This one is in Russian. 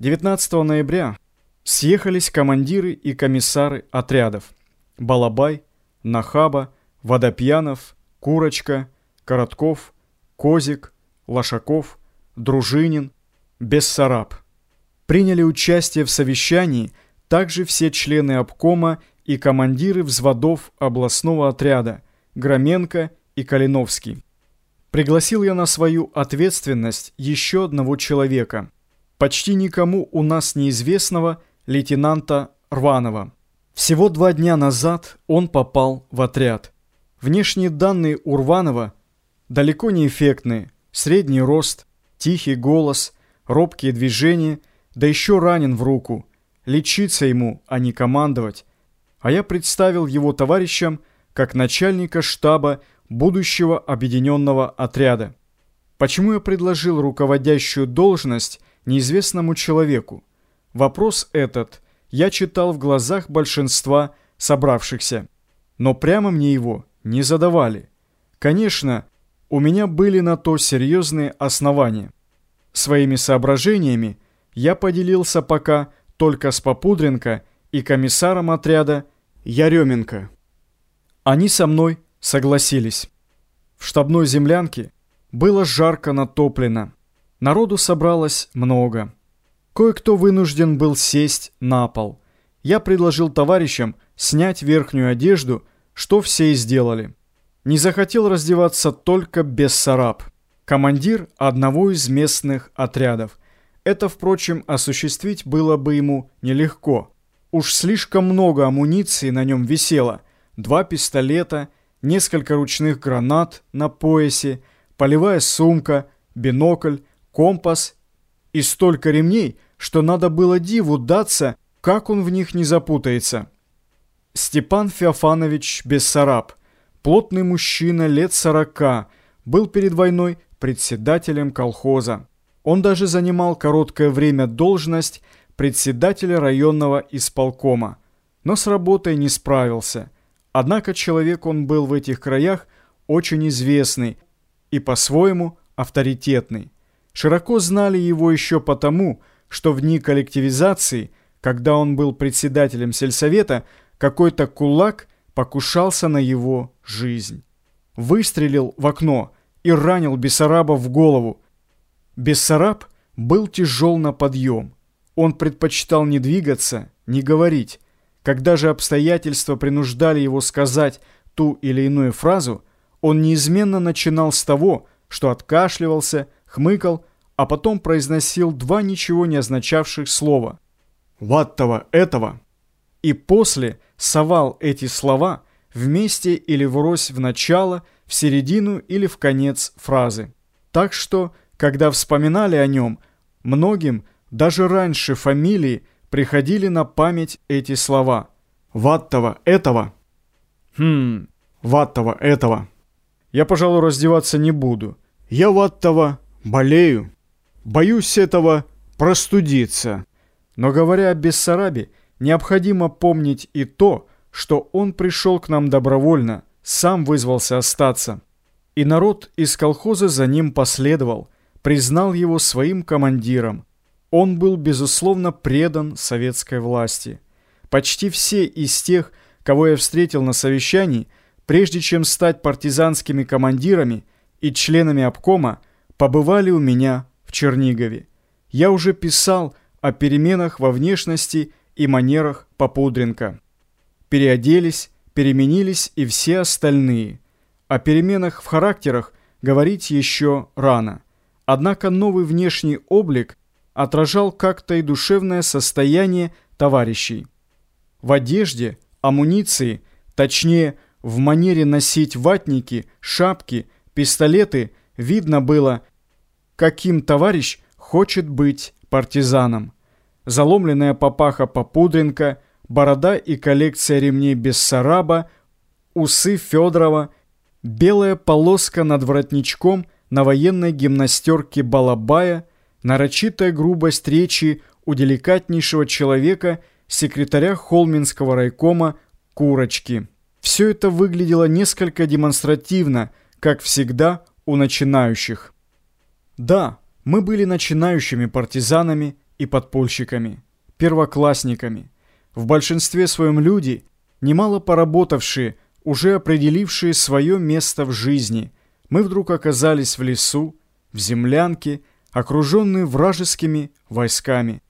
19 ноября съехались командиры и комиссары отрядов Балабай, Нахаба, Водопьянов, Курочка, Коротков, Козик, Лошаков, Дружинин, Бессараб. Приняли участие в совещании также все члены обкома и командиры взводов областного отряда Громенко и Калиновский. Пригласил я на свою ответственность еще одного человека, почти никому у нас неизвестного лейтенанта Рванова. Всего два дня назад он попал в отряд. Внешние данные у Рванова далеко не эффектные. Средний рост, тихий голос, робкие движения, да еще ранен в руку. Лечиться ему, а не командовать. А я представил его товарищам как начальника штаба будущего объединенного отряда. Почему я предложил руководящую должность неизвестному человеку? Вопрос этот я читал в глазах большинства собравшихся, но прямо мне его не задавали. Конечно, у меня были на то серьезные основания. Своими соображениями я поделился пока только с Попудренко и комиссаром отряда Яременко. Они со мной согласились. В штабной землянке было жарко натоплено. Народу собралось много. Кое-кто вынужден был сесть на пол. Я предложил товарищам снять верхнюю одежду, что все и сделали. Не захотел раздеваться только Бессараб, командир одного из местных отрядов. Это, впрочем, осуществить было бы ему нелегко. Уж слишком много амуниции на нем висело. Два пистолета, несколько ручных гранат на поясе, полевая сумка, бинокль, компас и столько ремней, что надо было диву даться, как он в них не запутается. Степан Феофанович Бессараб, плотный мужчина лет сорока, был перед войной председателем колхоза. Он даже занимал короткое время должность председателя районного исполкома, но с работой не справился – Однако человек он был в этих краях очень известный и по-своему авторитетный. Широко знали его еще потому, что в дни коллективизации, когда он был председателем сельсовета, какой-то кулак покушался на его жизнь. Выстрелил в окно и ранил Бессараба в голову. Бессараб был тяжел на подъем. Он предпочитал не двигаться, не говорить, когда же обстоятельства принуждали его сказать ту или иную фразу, он неизменно начинал с того, что откашливался, хмыкал, а потом произносил два ничего не означавших слова «ваттого этого» и после совал эти слова вместе или врозь в начало, в середину или в конец фразы. Так что, когда вспоминали о нем, многим, даже раньше фамилии, приходили на память эти слова. Ваттова этого. Хм, Ваттова этого. Я, пожалуй, раздеваться не буду. Я Ваттова болею. Боюсь этого простудиться. Но говоря о Бессарабе, необходимо помнить и то, что он пришел к нам добровольно, сам вызвался остаться. И народ из колхоза за ним последовал, признал его своим командиром. Он был, безусловно, предан советской власти. Почти все из тех, кого я встретил на совещании, прежде чем стать партизанскими командирами и членами обкома, побывали у меня Чернигове. Я уже писал о переменах во внешности и манерах Попудренко. Переоделись, переменились и все остальные. О переменах в характерах говорить еще рано. Однако новый внешний облик отражал как-то и душевное состояние товарищей. В одежде, амуниции, точнее, в манере носить ватники, шапки, пистолеты видно было, каким товарищ хочет быть партизаном. Заломленная папаха Попудренко, борода и коллекция ремней Бессараба, усы Федорова, белая полоска над воротничком на военной гимнастерке Балабая – нарочитая грубость речи у деликатнейшего человека, секретаря Холминского райкома Курочки. Все это выглядело несколько демонстративно, как всегда у начинающих. Да, мы были начинающими партизанами и подпольщиками, первоклассниками. В большинстве своем люди, немало поработавшие, уже определившие свое место в жизни. Мы вдруг оказались в лесу, в землянке, окруженные вражескими войсками.